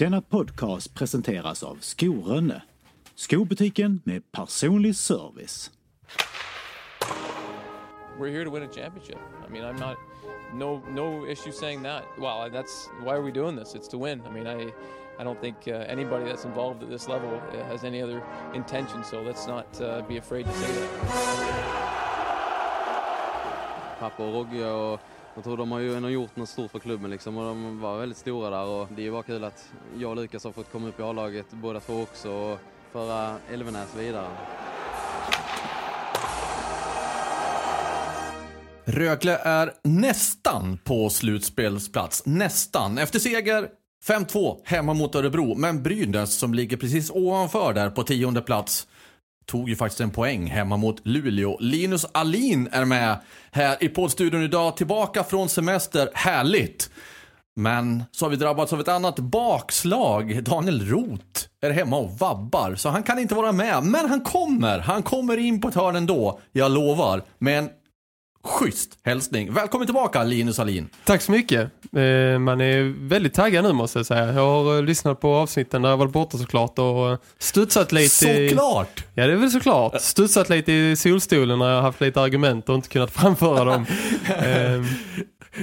Denna podcast presenteras av Skorönne. Skobutiken med personlig service. we're here to win a championship. I mean, I'm not no no issue saying that. Well, that's why are we doing this? It's to win. I mean, I I don't think uh, anybody that's involved at this level uh, has any other intention. So let's not uh, be afraid to say that. Pappa och Rogge och jag tror de har ju ändå gjort något stort för klubben liksom och de var väldigt stora där och det är ju bara kul att jag och Lukas har fått komma upp i A-laget båda två också och föra Elvenäs vidare. Rögle är nästan på slutspelsplats. Nästan. Efter seger 5-2 hemma mot Örebro. Men Brynäs som ligger precis ovanför där på tionde plats tog ju faktiskt en poäng hemma mot Luleå. Linus Alin är med här i poddstudion idag. Tillbaka från semester. Härligt! Men så har vi drabbats av ett annat bakslag. Daniel Roth är hemma och vabbar, så han kan inte vara med. Men han kommer! Han kommer in på ett hörn ändå, jag lovar. Med en schysst hälsning. Välkommen tillbaka Linus Alin. Tack så mycket. Eh, Man är väldigt taggad nu måste jag säga. Jag har eh, lyssnat på avsnitten där jag varit borta såklart och eh, studsat lite i... Såklart! Ja, det är väl såklart. Studsat lite i solstolen när jag har haft lite argument och inte kunnat framföra dem. Ehm,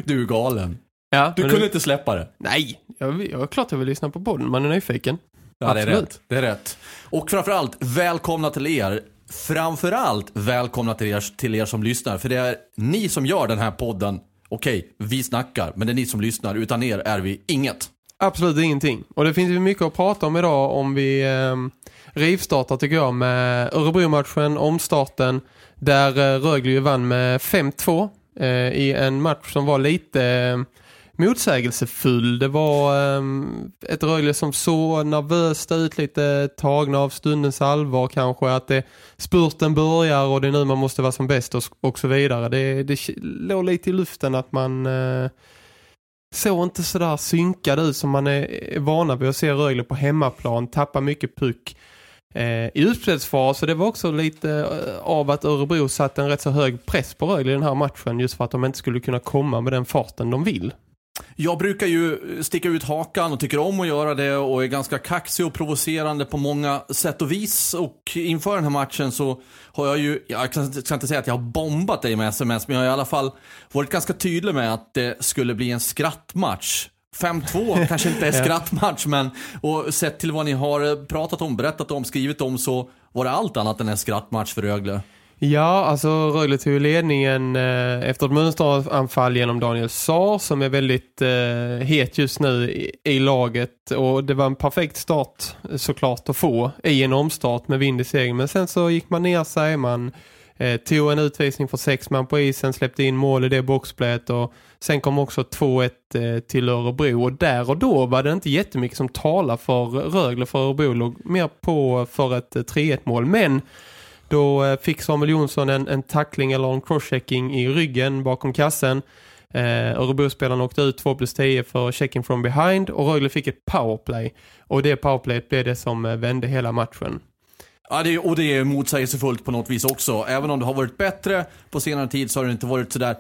Du är galen. ja, Du kunde det- inte släppa det. Nej, jag, jag, klart jag vill lyssna på podden. Man är nyfiken. Ja, det är rätt. Det är rätt. Och framförallt, välkomna till er. Framförallt välkomna till er, till er som lyssnar. För det är ni som gör den här podden. Okej, vi snackar, men det är ni som lyssnar. Utan er är vi inget. Absolut ingenting. Och det finns ju mycket att prata om idag om vi eh, rivstartar tycker jag med Örebro-matchen, omstarten där eh, Rögle ju vann med 5-2 eh, i en match som var lite eh, motsägelsefull. Det var um, ett Rögle som så nervöst ut, lite tagna av stundens allvar kanske, att det spurten börjar och det är nu man måste vara som bäst och, och så vidare. Det, det låg lite i luften att man Uh, såg inte sådär synkad ut som man är, är vana vid att se Rögle på hemmaplan, tappa mycket puck eh, i utspelsfas. Så det var också lite eh, av att Örebro satte en rätt så hög press på Rögle i den här matchen just för att de inte skulle kunna komma med den farten de vill. Jag brukar ju sticka ut hakan och tycker om att göra det och är ganska kaxig och provocerande på många sätt och vis. Och inför den här matchen så har jag ju, jag ska inte säga att jag har bombat dig med sms, men jag har i alla fall varit ganska tydlig med att det skulle bli en skrattmatch. 5-2 kanske inte är skrattmatch, men och sett till vad ni har pratat om, berättat om, skrivit om så var det allt annat än en skrattmatch för Rögle. Ja, alltså Rögle tog ju ledningen eh, efter ett mönsteranfall genom Daniel Saar som är väldigt eh, het just nu i, i laget. Och det var en perfekt start såklart att få i en omstart med vind i segern. Men sen så gick man ner sig, man eh, tog en utvisning för sex man på isen, släppte in mål i det boxplayet och sen kom också 2-1 eh, till Örebro. Och där och då var det inte jättemycket som talade för Rögle för Örebro låg mer på för ett eh, 3-1 mål. Men då eh, fick Samuel Jonsson en, en tackling eller en crosschecking i ryggen bakom kassen. Eh, Örebro-spelaren åkte ut 2 plus 10 för checking from behind och Rögle fick ett powerplay. Och det powerplayet blev det som eh, vände hela matchen. Ja, det, och det är motsägelsefullt på något vis också. Även om det har varit bättre på senare tid så har det inte varit sådär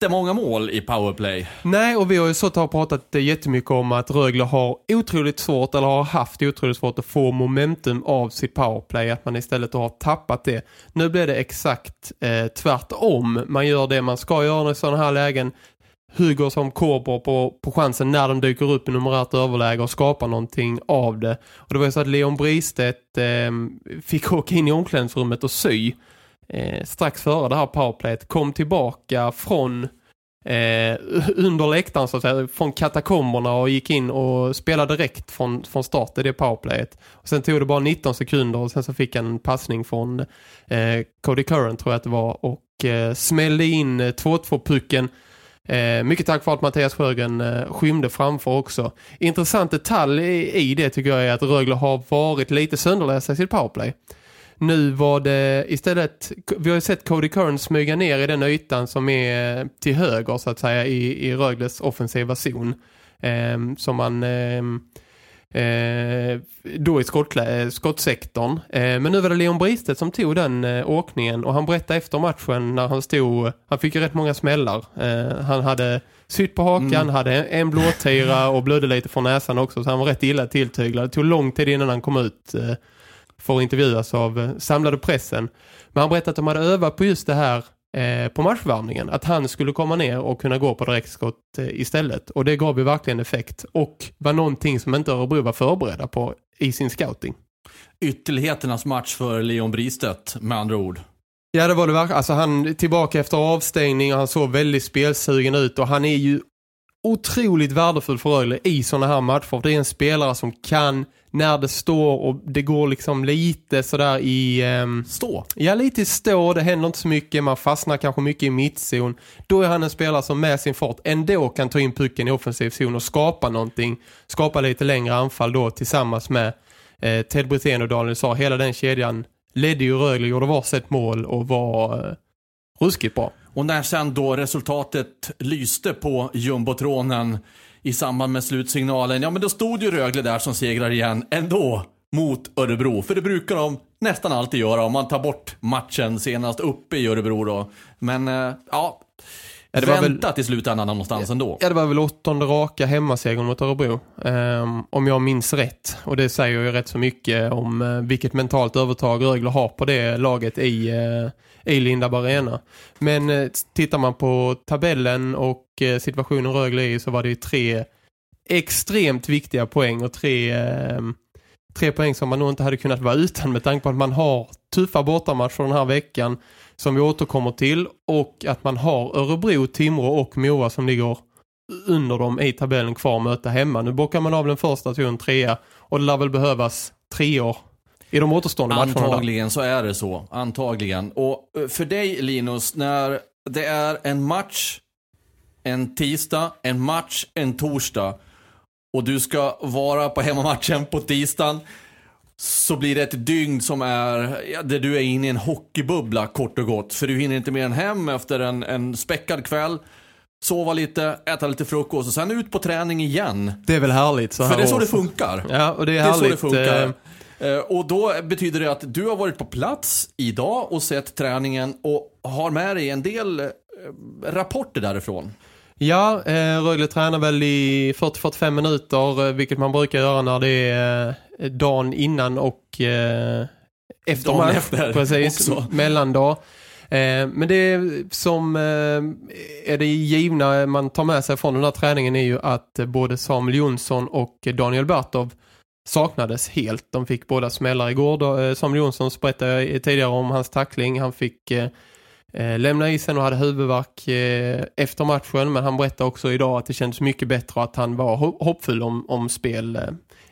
jättemånga mål i powerplay. Nej, och vi har ju så och pratat eh, jättemycket om att Rögle har otroligt svårt eller har haft otroligt svårt att få momentum av sitt powerplay. Att man istället har tappat det. Nu blir det exakt eh, tvärtom. Man gör det man ska göra i sådana här lägen. Hugger som korpor på, på chansen när de dyker upp i numerärt överläge och skapar någonting av det. Och det var ju så att Leon Bristedt eh, fick åka in i omklädningsrummet och sy eh, strax före det här powerplayet. Kom tillbaka från eh, under läktaren så att säga, från katakomberna och gick in och spelade direkt från, från start i det powerplayet. Och sen tog det bara 19 sekunder och sen så fick han en passning från eh, Cody Curran tror jag att det var och eh, smällde in eh, 2-2 pucken Eh, mycket tack vare att Mattias Sjögren eh, skymde framför också. Intressant detalj i, i det tycker jag är att Rögle har varit lite sönderlästa i sitt powerplay. Nu var det istället, vi har ju sett Cody Kern smyga ner i den ytan som är till höger så att säga i, i Rögles offensiva zon. Eh, som man eh, eh, då i skottlä, skottsektorn. Eh, men nu var det Leon Bristet som tog den eh, åkningen och han berättade efter matchen när han stod, han fick ju rätt många smällar. Eh, han hade sytt på hakan, mm. hade en, en blåtira och blödde lite från näsan också så han var rätt illa tilltyglad. Det tog lång tid innan han kom ut att intervjuas av eh, samlade pressen. Men han berättade att de hade övat på just det här eh, på matchvärmningen. Att han skulle komma ner och kunna gå på direktskott eh, istället. Och det gav ju verkligen effekt. Och var någonting som inte Örebro var förberedda på i sin scouting. Ytterligheternas match för Leon Bristedt med andra ord. Ja det var det verkligen. Alltså han tillbaka efter avstängning och han såg väldigt spelsugen ut och han är ju otroligt värdefull för Rögle i sådana här matcher. Det är en spelare som kan när det står och det går liksom lite sådär i... Um, stå? Ja, lite i stå. Det händer inte så mycket. Man fastnar kanske mycket i mittzon. Då är han en spelare som med sin fart ändå kan ta in pucken i offensiv zon och skapa någonting. Skapa lite längre anfall då tillsammans med eh, Ted Brithén och Daniel sa. Hela den kedjan ledde ju Rögle, gjorde varsitt mål och var eh, ruskigt bra. Och när sen då resultatet lyste på jumbotronen i samband med slutsignalen, ja men då stod ju Rögle där som segrar igen ändå mot Örebro. För det brukar de nästan alltid göra om man tar bort matchen senast uppe i Örebro då. Men äh, ja, Ja, det var Vänta väl, till slutändan någonstans ja, ändå. Ja, det var väl åttonde raka hemmasegern mot Örebro. Um, om jag minns rätt. Och det säger ju rätt så mycket om uh, vilket mentalt övertag Rögle har på det laget i, uh, i Lindab Arena. Men eh, tittar man på tabellen och eh, situationen Rögle i så var det ju tre extremt viktiga poäng och tre, ehm, tre poäng som man nog inte hade kunnat vara utan med tanke på att man har tuffa bortamatcher den här veckan som vi återkommer till och att man har Örebro, Timrå och Mora som ligger under dem i tabellen kvar att möta hemma. Nu bockar man av den första till en trea och det lär väl behövas tre år i de återstående matcherna. Antagligen så är det så. Antagligen. Och eh, för dig Linus, när det är en match en tisdag, en match en torsdag och du ska vara på hemmamatchen på tisdagen så blir det ett dygn som är, ja, där du är inne i en hockeybubbla kort och gott. För du hinner inte mer än hem efter en, en späckad kväll. Sova lite, äta lite frukost och sen ut på träning igen. Det är väl härligt så här För det är så det funkar. Ja, och det är, det är härligt. så det funkar. Eh... Och då betyder det att du har varit på plats idag och sett träningen och har med dig en del eh, rapporter därifrån. Ja, eh, Rögle tränar väl i 40-45 minuter, vilket man brukar göra när det är dagen innan och efter dagen match. Efter precis, också. mellandag. Men det som är det givna man tar med sig från den här träningen är ju att både Samuel Jonsson och Daniel Bartov saknades helt. De fick båda smällar igår. Då, eh, Samuel Jonsson berättade tidigare om hans tackling. Han fick eh, Eh, lämnade isen och hade huvudvärk eh, efter matchen men han berättade också idag att det kändes mycket bättre att han var hoppfull om, om spel eh,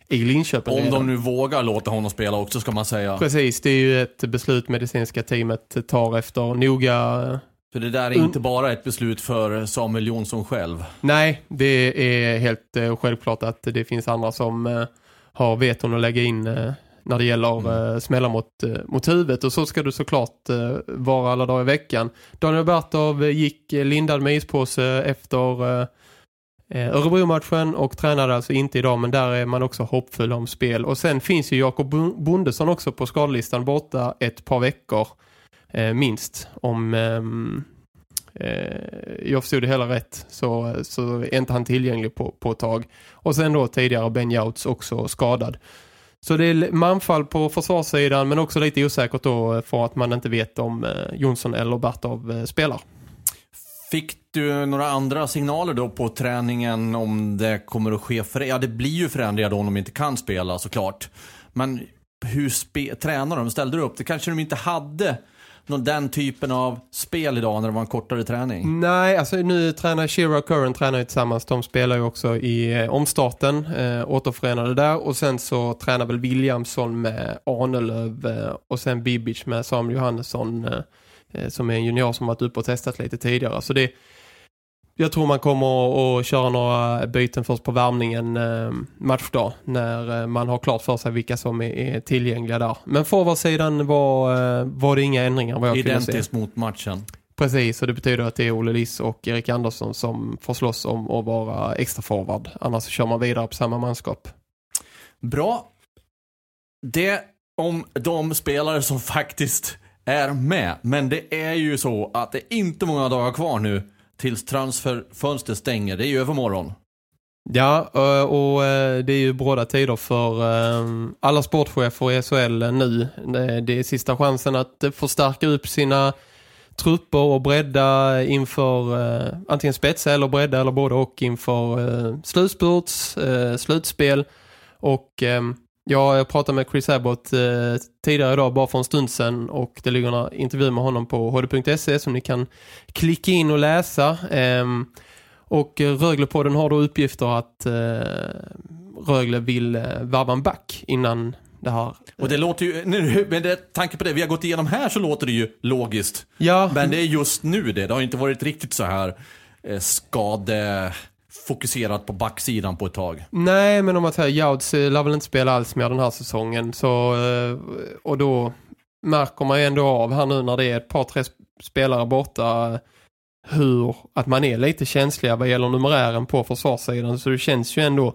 i Linköping. Om redan. de nu vågar låta honom spela också ska man säga. Precis, det är ju ett beslut medicinska teamet tar efter noga... För det där är inte bara ett beslut för Samuel Jonsson själv. Nej, det är helt eh, självklart att det finns andra som har veton att lägga in eh, när det gäller mm. eh, smällar mot, eh, mot huvudet. Och så ska du såklart vara alla dagar i veckan. Daniel Bertov gick lindad med ispåse efter Örebro-matchen och tränade alltså inte idag men där är man också hoppfull om spel. Och sen finns ju Jakob Bondesson också på skadelistan borta ett par veckor eh, minst om ehm, eh, Eh, jag förstod det hela rätt så, så är inte han tillgänglig på, på ett tag. Och sen då tidigare Ben Jouts också skadad. Så det är manfall på försvarssidan men också lite osäkert då eh, för att man inte vet om eh, Jonsson eller Bartov spelar. Fick du några andra signaler då på träningen om det kommer att ske förändringar? Ja, det blir ju förändringar då om de inte kan spela såklart. Men hur tränar de? Ställde du upp? Det kanske de inte hade någon, den typen av spel idag när det var en kortare träning? Nej, alltså nu tränar Shira och Curran tränar ju tillsammans. De spelar ju också i eh, omstarten, eh, återförenade där. Och sen så tränar väl Williamson med Arnelöv eh, och sen Bibic med Samuel Johannesson eh, eh, som är en junior som varit uppe och testat lite tidigare. Så det jag tror man kommer att köra några byten först på värmningen eh, matchdag när eh, man har klart för sig vilka som är, tillgängliga där. Men forwardsidan var, eh, var det inga ändringar vad jag. Identiskt mot matchen. Precis, och det betyder att det är Olle Liss och Erik Andersson som får slåss om att vara extra forward. Annars kör man vidare på samma manskap. Bra. Det om de spelare som faktiskt är med. Men det är ju så att det är inte många dagar kvar nu tills transferfönstret stänger. Det är ju övermorgon. Ja, eh, och eh, det är ju bråda tider för eh, alla sportchefer i SHL nu. Det är sista chansen att förstärka upp sina trupper och bredda inför antingen spetsa eller bredda eller både och inför slutspurts, slutspel och jag pratade med Chris Abbott eh, tidigare idag bara för en stund sedan och det ligger en intervju med honom på hd.se som ni kan klicka in och läsa. Eh, och Röglepodden har då uppgifter att eh, Rögle vill eh, varva en back innan det här. Och det låter ju, nu, med det, tanke på det vi har gått igenom här så låter det ju logiskt. Ja. Men det är just nu det, det har inte varit riktigt så här eh, skade fokuserat på backsidan på ett tag. Nej, men om man säger Jouds eh, lär väl inte spela alls mer den här säsongen. Så, eh, och då märker man ju ändå av här nu när det är ett par, tre spelare borta hur att man är lite känsliga vad gäller numerären på försvarssidan. Så det känns ju ändå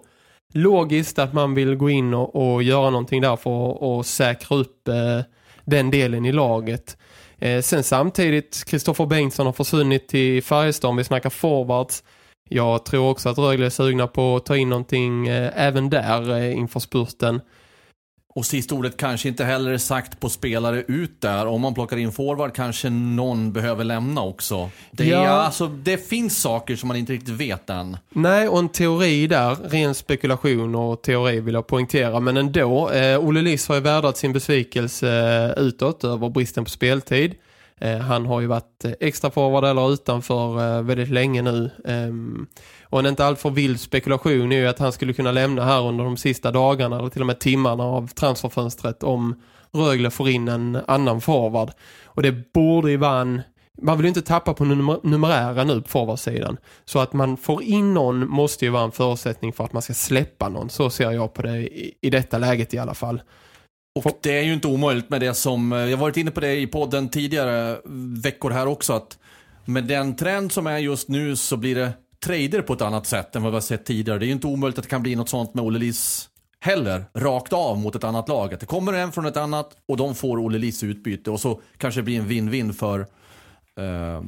logiskt att man vill gå in och, och göra någonting där för att säkra upp eh, den delen i laget. Eh, sen samtidigt, Kristoffer Bengtsson har försvunnit till Färjestad om vi snackar forwards. Jag tror också att Rögle är sugna på att ta in någonting eh, även där eh, inför spurten. Och sist ordet kanske inte heller är sagt på spelare ut där. Om man plockar in forward kanske någon behöver lämna också. Det, ja. är, alltså, det finns saker som man inte riktigt vet än. Nej, och en teori där, ren spekulation och teori vill jag poängtera. Men ändå, eh, Olle Liss har ju värdat sin besvikelse eh, utåt över bristen på speltid. Eh, han har ju varit eh, extra forward eller utanför eh, väldigt länge nu. Ehm, och en inte alltför vild spekulation är ju att han skulle kunna lämna här under de sista dagarna eller till och med timmarna av transferfönstret om Rögle får in en annan forward. Och det borde ju vara en man vill ju inte tappa på numer numerära nu på forwardsidan. Så att man får in någon måste ju vara en förutsättning för att man ska släppa någon. Så ser jag på det i, i detta läget i alla fall. Och det är ju inte omöjligt med det som, eh, jag har varit inne på det i podden tidigare veckor här också, att med den trend som är just nu så blir det trader på ett annat sätt än vad vi har sett tidigare. Det är ju inte omöjligt att det kan bli något sånt med Olle Liss heller, rakt av mot ett annat lag. Att det kommer en från ett annat och de får Olle Liss utbyte och så kanske det blir en win-win för, eh,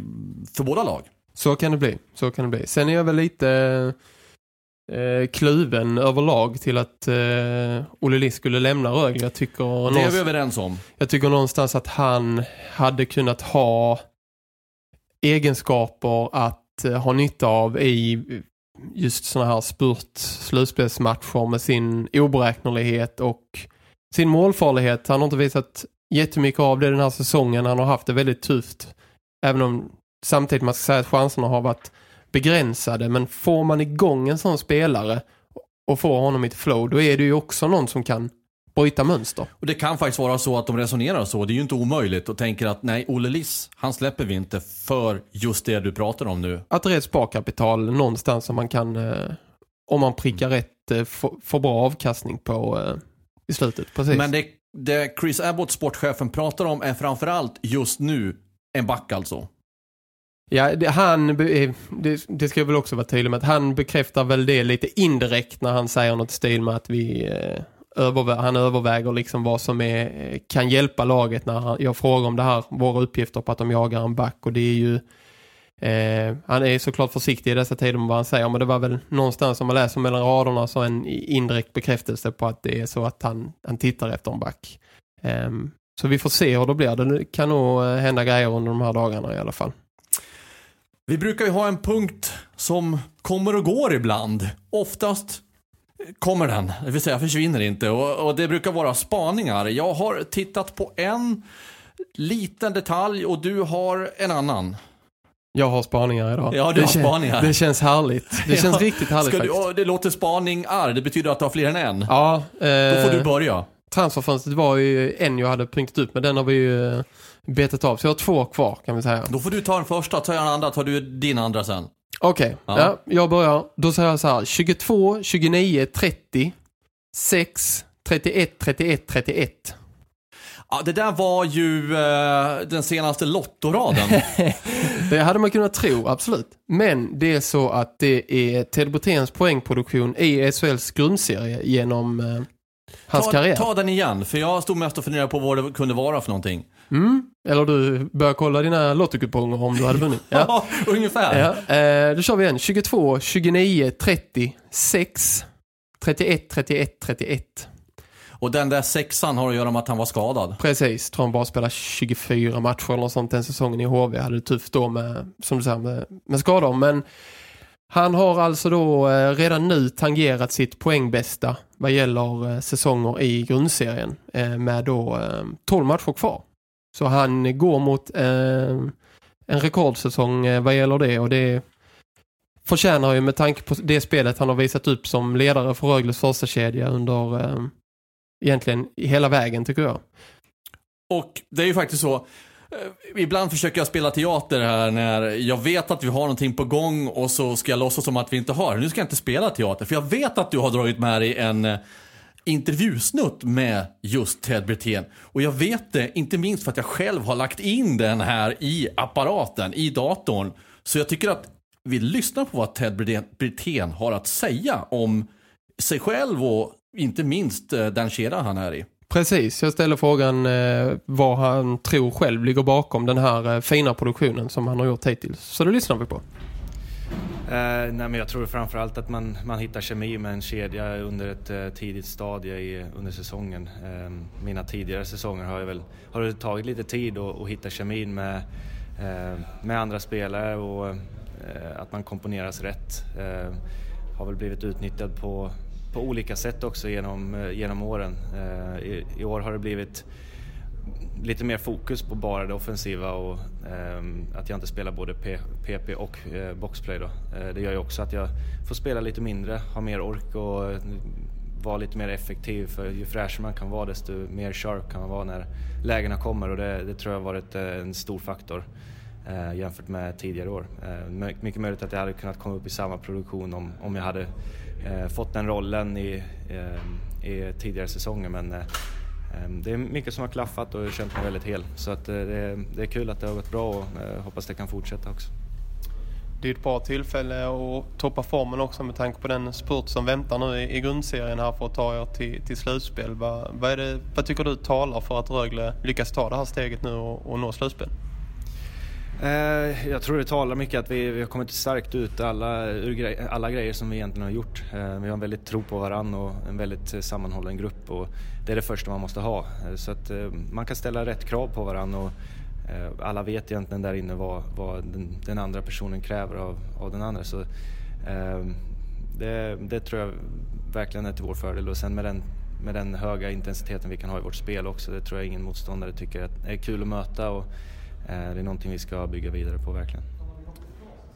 för båda lag. Så kan det bli, så kan det bli. Sen är jag väl lite eh, kluven överlag till att eh, Olle Liss skulle lämna Rögle. Jag tycker det är vi överens om. Jag tycker någonstans att han hade kunnat ha egenskaper att eh, ha nytta av i just sådana här spurt slutspelsmatcher med sin oberäknelighet och sin målfarlighet. Han har inte visat jättemycket av det den här säsongen. Han har haft det väldigt tufft. Även om samtidigt man ska säga att chanserna har varit begränsade. Men får man igång en sån spelare och får honom i ett flow, då är det ju också någon som kan bryta mönster. Och det kan faktiskt vara så att de resonerar så. Det är ju inte omöjligt och tänker att nej, Olle Liss, han släpper vi inte för just det du pratar om nu. Att det är ett sparkapital någonstans som man kan, eh, om man prickar mm. rätt, eh, få, bra avkastning på eh, i slutet. Precis. Men det, det Chris Abbott, sportchefen, pratar om är framförallt just nu en back alltså. Ja, det, han, eh, det, det ska jag väl också vara tydlig med att han bekräftar väl det lite indirekt när han säger något stil med att vi eh, övervä han överväger liksom vad som är, eh, kan hjälpa laget när han, jag frågar om det här, våra uppgifter på att de jagar en back och det är ju eh, han är såklart försiktig i dessa tider med vad han säger men det var väl någonstans som man läser mellan raderna så en indirekt bekräftelse på att det är så att han, han tittar efter en back. Eh, så vi får se hur det blir. Det kan nog eh, hända grejer under de här dagarna i alla fall. Vi brukar ju ha en punkt som kommer och går ibland. Oftast kommer den, det vill säga försvinner inte. Och, och, det brukar vara spaningar. Jag har tittat på en liten detalj och du har en annan. Jag har spaningar idag. Ja, du det har spaningar. Det känns härligt. Det känns ja, riktigt härligt du, faktiskt. Det låter spaningar, det betyder att du har fler än en. Ja. Eh, Då får du börja. Transferfönstret var ju en jag hade printat upp, men den har vi ju betat av. Så jag har två kvar kan vi säga. Då får du ta den första, tar jag den andra, tar du din andra sen. Okej, Ja. ja. jag börjar. Då säger jag så här. 22, 29, 30, 6, 31, 31, 31. Ja, det där var ju eh, den senaste lottoraden. Det hade man kunnat tro, absolut. Men det är så att det är Ted Broténs poängproduktion i SHLs grundserie genom eh, hans ta, karriär. ta den igen, för jag stod mest och funderade på vad det kunde vara för någonting. Mm. Eller du börjar kolla dina lottokuponger om du hade vunnit. Ja. Ja, ungefär. Ja, eh, då kör vi igen. 22, 29, 30, 6, 31, 31, 31. Och den där sexan har att göra med att han var skadad. Precis, tror han bara spelar 24 matcher eller sånt den säsongen i HV. Hade det tufft då med, som du säger, med, med skador. Men han har alltså då eh, redan nu tangerat sitt poängbästa vad gäller eh, säsonger i grundserien eh, med då eh, 12 matcher kvar. Så han går mot eh, en rekordsäsong eh, vad gäller det och det förtjänar ju med tanke på det spelet han har visat upp som ledare för Rögles första kedja under eh, egentligen hela vägen tycker jag. Och det är ju faktiskt så. Eh, ibland försöker jag spela teater här när jag vet att vi har någonting på gång och så ska jag låtsas som att vi inte har. Nu ska jag inte spela teater för jag vet att du har dragit med dig en eh, intervjusnutt med just Ted Brithén. Och jag vet det inte minst för att jag själv har lagt in den här i apparaten, i datorn. Så jag tycker att vi lyssnar på vad Ted Brithén- har att säga om sig själv och inte minst eh, den kedja han är i. Precis, jag ställer frågan eh, vad han tror själv ligger bakom den här eh, fina produktionen som han har gjort hittills. Så det lyssnar vi på. Eh, nej, men jag tror framförallt att man, man hittar kemi med en kedja under ett eh, tidigt stadie i, under säsongen. Eh, mina tidigare säsonger har, jag väl, har det tagit lite tid att, att hitta kemin med, eh, med andra spelare och eh, att man komponeras rätt. Eh, har väl blivit utnyttjad på, på olika sätt också genom, eh, genom åren. Eh, I, I år har det blivit lite mer fokus på bara det offensiva och ehm, att jag inte spelar både P- PP och eh, boxplay då. Det gör ju också att jag får spela lite mindre, ha mer ork och vara lite mer effektiv för ju fräschare man kan vara desto mer sharp kan man vara när lägena kommer och det, det tror jag har varit en stor faktor eh, jämfört med tidigare år. Eh, mycket möjligt att jag hade kunnat komma upp i samma produktion om, om jag hade eh, fått den rollen i, eh, i tidigare säsonger men eh, eh Det är mycket som har klaffat och jag har känt mig väldigt hel. Så att eh, det, är, det är kul att det har gått bra och eh, hoppas det kan fortsätta också. Det är ett bra tillfälle att toppa formen också med tanke på den spurt som väntar nu i, i grundserien här för att ta er till, till slutspel. Vad, vad, är det, vad tycker du talar för att Rögle lyckas ta det här steget nu och, och nå slutspel? Eh, jag tror det talar mycket att vi, vi har kommit starkt ut alla, ur grej, alla grejer som vi egentligen har gjort. Eh, vi har en väldigt tro på varandra och en väldigt sammanhållen grupp och det är det första man måste ha. Eh, så att man kan ställa rätt krav på varandra och alla vet egentligen där inne vad, vad den, den andra personen kräver av, av den andra. Så det, det tror jag verkligen är till vår fördel och sen med den, med den höga intensiteten vi kan ha i vårt spel också. Det tror jag ingen motståndare tycker att är kul att möta och det är någonting vi ska bygga vidare på verkligen.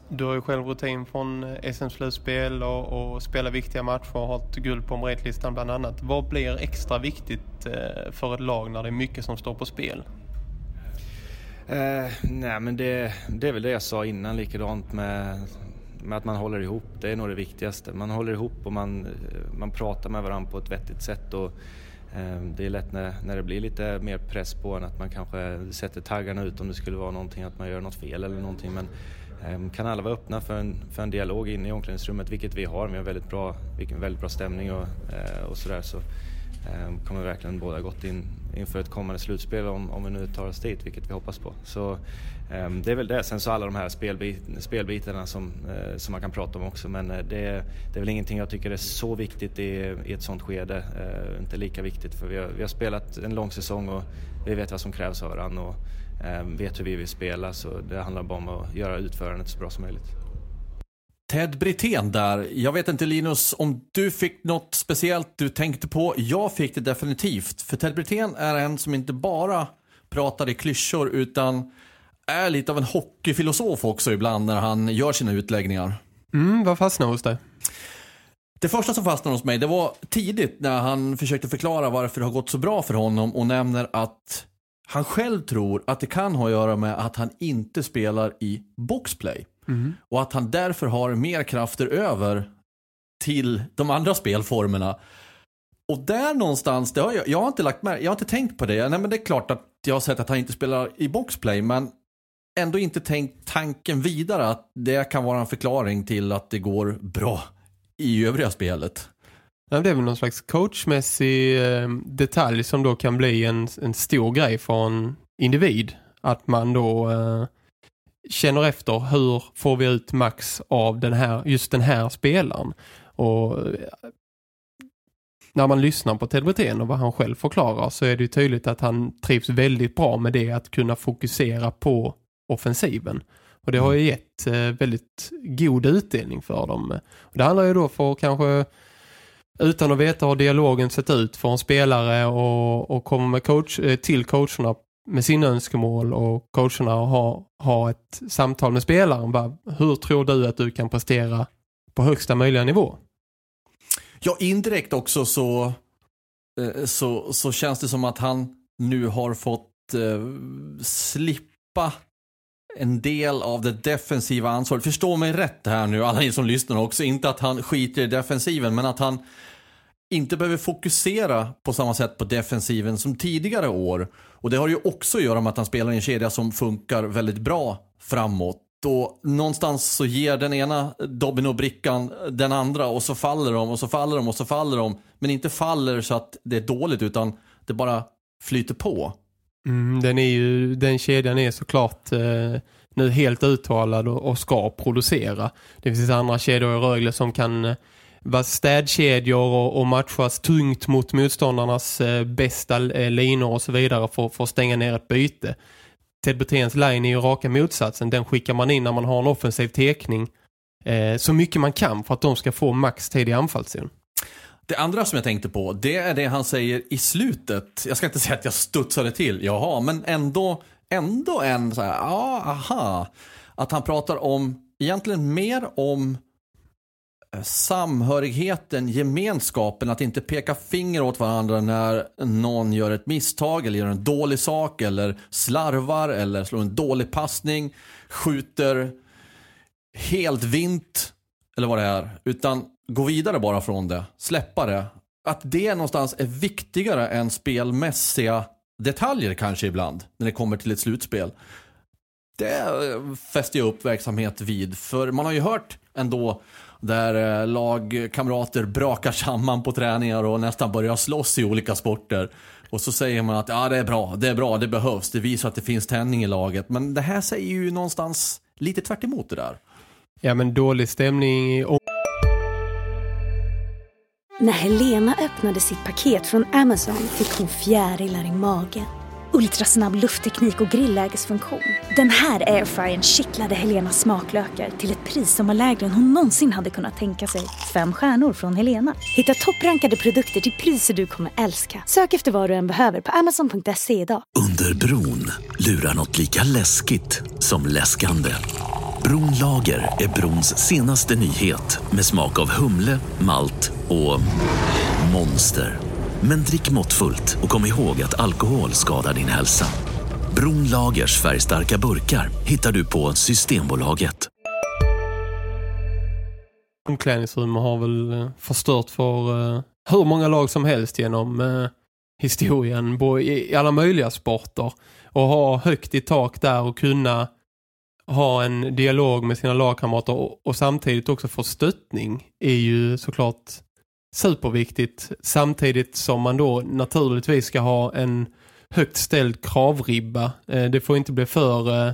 Du har ju själv rutin från eh, SM-slutspel och, och spelar viktiga matcher och har ett guld på meritlistan bland annat. Vad blir extra viktigt eh, för ett lag när det är mycket som står på spel? Eh, nej men det, det är väl det jag sa innan likadant med, med att man håller ihop. Det är nog det viktigaste. Man håller ihop och man, eh, man pratar med varandra på ett vettigt sätt. Och, eh, Ehm, det är lätt när, när det blir lite mer press på en att man kanske sätter taggarna ut om det skulle vara någonting, att man gör något fel eller någonting. Men ehm, kan alla vara öppna för en, för en dialog inne i omklädningsrummet, vilket vi har. Vi har väldigt bra, vilken väldigt bra stämning och, eh, och sådär. Så, Ehm, kommer verkligen båda gott in inför ett kommande slutspel om, om vi nu tar oss dit, vilket vi hoppas på. Så eh, det är väl det. Sen så alla de här spelbit, spelbitarna som, eh, som man kan prata om också. Men eh, det, är- det är väl ingenting jag tycker är så viktigt i, i ett sånt skede. Eh, inte lika viktigt för vi har, vi har spelat en lång säsong och vi vet vad som krävs av varandra och eh, vet hur vi vill spela. Så det handlar bara om att göra utförandet så bra som möjligt. Ted Brithén där. Jag vet inte Linus om du fick något speciellt du tänkte på. Jag fick det definitivt. För Ted Brithén är en som inte bara pratar i klyschor utan är lite av en hockeyfilosof också ibland när han gör sina utläggningar. Mm, vad fastnar hos dig? Det första som fastnade hos mig det var tidigt när han försökte förklara varför det har gått så bra för honom och nämner att han själv tror att det kan ha att göra med att han inte spelar i boxplay. Och att han därför har mer krafter över till de andra spelformerna. Och där någonstans, det har jag, jag har inte lagt med, jag har inte tänkt på det. Nej men det är klart att jag har sett att han inte spelar i boxplay, men ändå inte tänkt tanken vidare att det kan vara en förklaring till att det går bra i övriga spelet. Ja, det är väl någon slags coachmässig eh, detalj som då kan bli en, en stor grej för en individ. Att man då eh, känner efter hur får vi ut max av den här, just den här spelaren. Och eh, när man lyssnar på Ted Brithén och vad han själv förklarar så är det ju tydligt att han trivs väldigt bra med det att kunna fokusera på offensiven. Och det har ju gett eh, väldigt god utdelning för dem. Och det handlar ju då för kanske utan att veta hur dialogen sett ut för en spelare och, och komma med coach, eh, till coacherna med sina önskemål och coacherna ha, ha ett samtal med spelaren. Bara, hur tror du att du kan prestera på högsta möjliga nivå? Ja, indirekt också så, eh, så, så känns det som att han nu har fått eh, slippa en del av det defensiva ansvaret. Förstå mig rätt här nu, alla ni som lyssnar också. Inte att han skiter i defensiven, men att han inte behöver fokusera på samma sätt på defensiven som tidigare år. Och det har ju också att göra med att han spelar i en kedja som funkar väldigt bra framåt. Och någonstans så ger den ena dominobrickan den andra och så faller de och så faller de och så faller de. Men inte faller så att det är dåligt utan det bara flyter på. Mm, den, är ju, den kedjan är såklart eh, nu helt uttalad och, och ska producera. Det finns andra kedjor i Rögle som kan eh, vara städkedjor och, och matchas tungt mot motståndarnas eh, bästa eh, linor och så vidare för, för att stänga ner ett byte. Ted Butténs line är ju raka motsatsen. Den skickar man in när man har en offensiv tekning eh, så mycket man kan för att de ska få max tid i anfallszon. Det andra som jag tänkte på, det är det han säger i slutet. Jag ska inte säga att jag studsade till, jaha, men ändå, ändå en så här, ja, aha. Att han pratar om, egentligen mer om eh, samhörigheten, gemenskapen, att inte peka finger åt varandra när någon gör ett misstag eller gör en dålig sak eller slarvar eller slår en dålig passning, skjuter helt vint eller vad det är, utan gå vidare bara från det, släppa det. Att det någonstans är viktigare än spelmässiga detaljer kanske ibland när det kommer till ett slutspel. Det fäster jag upp verksamhet vid, för man har ju hört ändå där eh, lagkamrater brakar samman på träningar och nästan börjar slåss i olika sporter. Och så säger man att ja, det är bra, det är bra, det behövs, det visar att det finns tändning i laget. Men det här säger ju någonstans lite tvärt emot det där. Ja men dålig stämning i när Helena öppnade sitt paket från Amazon fick hon fjärilar i magen. Ultrasnabb luftteknik och grillägesfunktion. Den här airfryern kittlade Helenas smaklökar till ett pris som var lägre än hon någonsin hade kunnat tänka sig. Fem stjärnor från Helena. Hitta topprankade produkter till priser du kommer älska. Sök efter vad du än behöver på amazon.se idag. Under bron lurar något lika läskigt som läskande. Bronlager är brons senaste nyhet med smak av humle, malt och monster. Men drick måttfullt och kom ihåg att alkohol skadar din hälsa. Bron Lagers färgstarka burkar hittar du på Systembolaget. omklädningsrum har väl eh, förstört för eh, hur många lag som helst genom eh, historien i, i alla möjliga sporter. Och ha högt i tak där och kunna ha en dialog med sina lagkamrater och, och samtidigt också få stöttning är ju såklart superviktigt. Samtidigt som man då naturligtvis ska ha en högt ställd kravribba. Eh, det får inte bli för... Eh,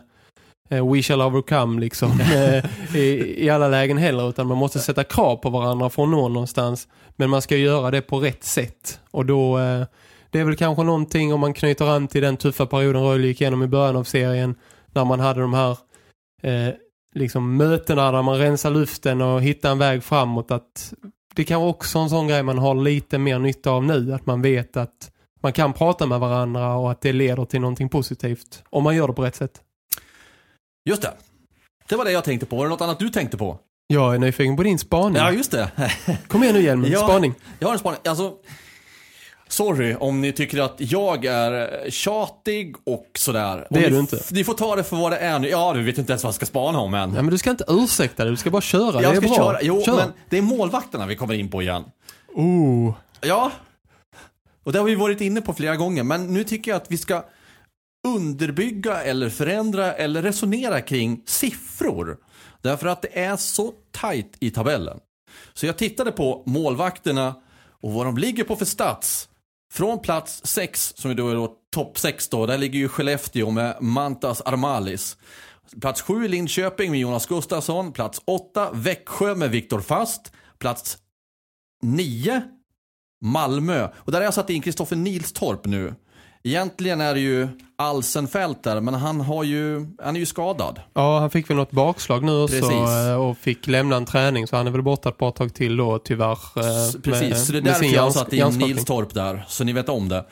eh, we shall overcome liksom i, i alla lägen heller utan man måste sätta krav på varandra för att nå någonstans men man ska göra det på rätt sätt och då det är väl kanske någonting om man knyter an till den tuffa perioden Rögle gick igenom i början av serien när man hade de här eh, liksom mötena där man rensar luften och hittar en väg framåt att det kan vara också en sån grej man har lite mer nytta av nu att man vet att man kan prata med varandra och att det leder till någonting positivt om man gör det på rätt sätt. Just det. Det var det jag tänkte på. Var det något annat du tänkte på? Jag är nyfiken på din spaning. Ja, just det. Kom igen nu Hjelm, Ja. spaning. Jag har en spaning. Alltså, Sorry om ni tycker att jag är tjatig och sådär. Det är du inte. Ni får ta det för vad det är nu. Ja, du vet inte ens vad jag ska spana om än. Ja, men du ska inte ursäkta dig, du ska bara köra. jag det är ska bra. köra. Jo, Kör. men det är målvakterna vi kommer in på igen. Oh. Ja. Och det har vi varit inne på flera gånger, men nu tycker jag att vi ska underbygga eller förändra eller resonera kring siffror. Därför att det är så tajt i tabellen. Så jag tittade på målvakterna och vad de ligger på för stats. Från plats 6, som är då är då topp 6 då, där ligger ju Skellefteå med Mantas Armalis. Plats 7 Linköping med Jonas Gustafsson. Plats 8 Växjö med Viktor Fast. Plats 9 Malmö. Och där har jag satt in Kristoffer Nilstorp nu. Egentligen är det ju Alsenfelt där, men han, har ju, han är ju skadad. Ja, han fick väl något bakslag nu Precis. eh, och fick lämna en träning så han är väl borta ett par tag till då tyvärr. eh, Precis, med- så det är därför jag satt in. Nilstorp där, så ni vet om det.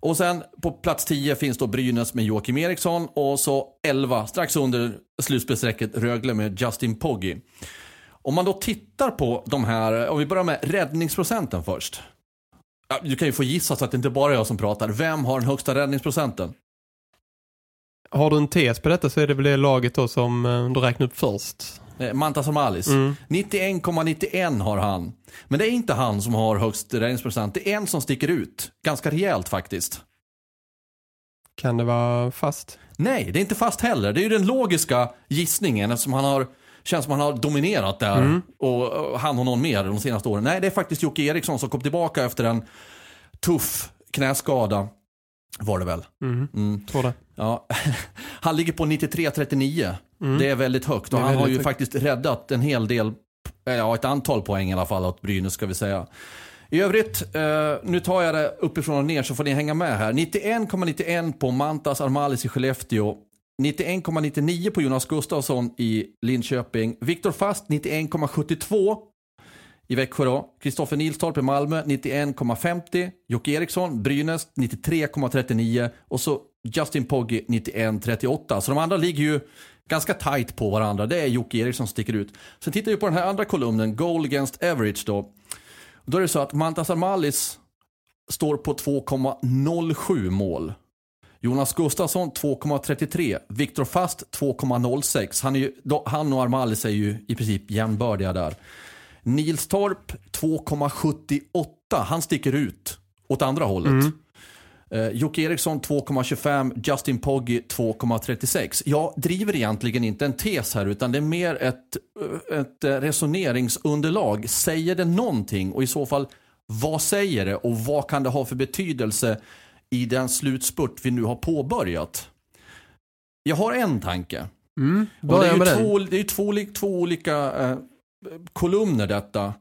Och sen på plats 10 finns då Brynäs med Joakim Eriksson och så 11, strax under slutspelsräcket, Rögle med Justin Poggi. Om man då tittar på de här, om vi börjar med räddningsprocenten först. Ja, du kan ju få gissa så att det inte bara är jag som pratar. Vem har den högsta räddningsprocenten? Har du en tes på detta så är det väl det laget då som eh, du räknar upp först. Eh, Mantas Amalis. Mm. 91,91 har han. Men det är inte han som har högst räddningsprocent. Det är en som sticker ut. Ganska rejält faktiskt. Kan det vara fast? Nej, det är inte fast heller. Det är ju den logiska gissningen eftersom han har känns som han har dominerat där Mm. och, och han och någon mer de senaste åren. Nej, det är faktiskt Jocke Eriksson som kom tillbaka efter en tuff knäskada. Var det väl? Mm. Mm. Tror det. Ja. Han ligger på 93-39. Mm. Det är väldigt högt och han har ju högt. faktiskt räddat en hel del, ja ett antal poäng i alla fall åt Brynäs ska vi säga. I övrigt, eh, nu tar jag det uppifrån och ner så får ni hänga med här. 91,91 på Mantas Armalis i Skellefteå. 91,99 på Jonas Gustafsson i Linköping. Viktor Fast 91,72 i Växjö då. Kristoffer Nilstorp i Malmö 91,50. Jocke Eriksson, Brynäs 93,39 och så Justin Poggi 91,38. Så de andra ligger ju ganska tight på varandra. Det är Jocke Eriksson som sticker ut. Sen tittar vi på den här andra kolumnen, Goal Against Average då. Då är det så att Mantas Armalis står på 2,07 mål. Jonas Gustafsson 2,33. Viktor Fast 2,06. Han, är ju, då- han och Armalis är ju i princip jämnbördiga där. Nils Torp 2,78. Han sticker ut åt andra hållet. Mm. Eh, Jocke Eriksson 2,25, Justin Poggi 2,36. Jag driver egentligen inte en tes här utan det är mer ett, eh, ett resoneringsunderlag. Säger det någonting och i så fall vad säger det och vad kan det ha för betydelse i den slutspurt vi nu har påbörjat? Jag har en tanke. Mm. Och det är ju två, det är två, två olika eh, kolumner detta.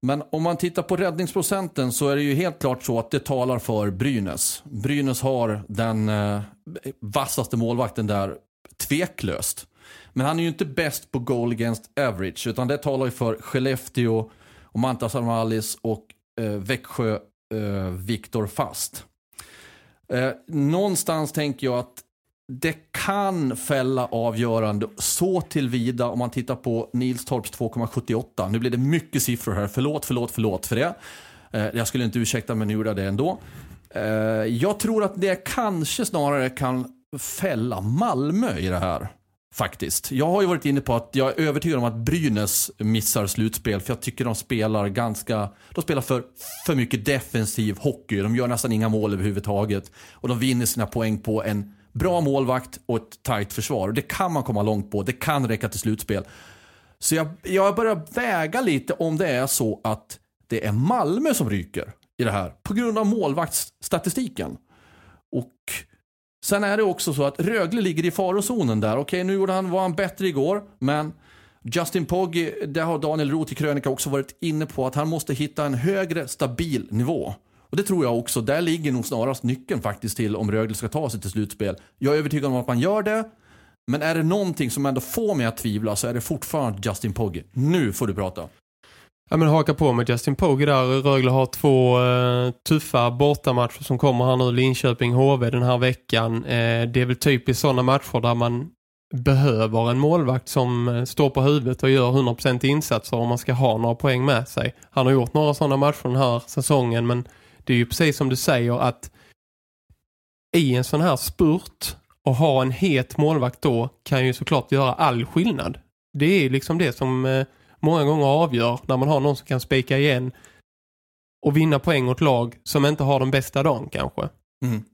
Men om man tittar på räddningsprocenten så är det ju helt klart så att det talar för Brynäs. Brynäs har den eh, vassaste målvakten där tveklöst. Men han är ju inte bäst på goal against average utan det talar ju för Skellefteå och Mantas Armalis och eh, Växjö eh, Viktor Fast. Eh, någonstans tänker jag att det kan fälla avgörande så tillvida om man tittar på Nilstorps 2,78. Nu blir det mycket siffror här. Förlåt, förlåt, förlåt för det. Eh, jag skulle inte ursäkta men nu gjorde jag det ändå. Eh, jag tror att det kanske snarare kan fälla Malmö i det här. Faktiskt. Jag har ju varit inne på att jag är övertygad om att Brynäs missar slutspel för jag tycker de spelar ganska, de spelar för, för mycket defensiv hockey. De gör nästan inga mål överhuvudtaget. Och de vinner sina poäng på en bra målvakt och ett tajt försvar. Och det kan man komma långt på, det kan räcka till slutspel. Så jag, jag börjar väga lite om det är så att det är Malmö som ryker i det här på grund av målvaktsstatistiken. Och sen är det också så att Rögle ligger i farozonen där. Okej, nu gjorde han, var han bättre igår, men Justin Poggi, det har Daniel Roth i krönika också varit inne på att han måste hitta en högre stabil nivå. Och det tror jag också, där ligger nog snarast nyckeln faktiskt till om Rögle ska ta sig till slutspel. Jag är övertygad om att man gör det, men är det någonting som ändå får mig att tvivla så är det fortfarande Justin Poggi. Nu får du prata. Ja men haka på med Justin Pogge där. Rögle har två eh, tuffa bortamatcher som kommer här nu. Linköping HV den här veckan. Eh, det är väl typiskt sådana matcher där man behöver en målvakt som eh, står på huvudet och gör 100% insatser om man ska ha några poäng med sig. Han har gjort några sådana matcher den här säsongen men det är ju precis som du säger att i en sån här spurt och ha en het målvakt då kan ju såklart göra all skillnad. Det är liksom det som eh, många gånger avgör när man har någon som kan spika igen och vinna poäng åt lag som inte har den bästa dagen kanske. Mm.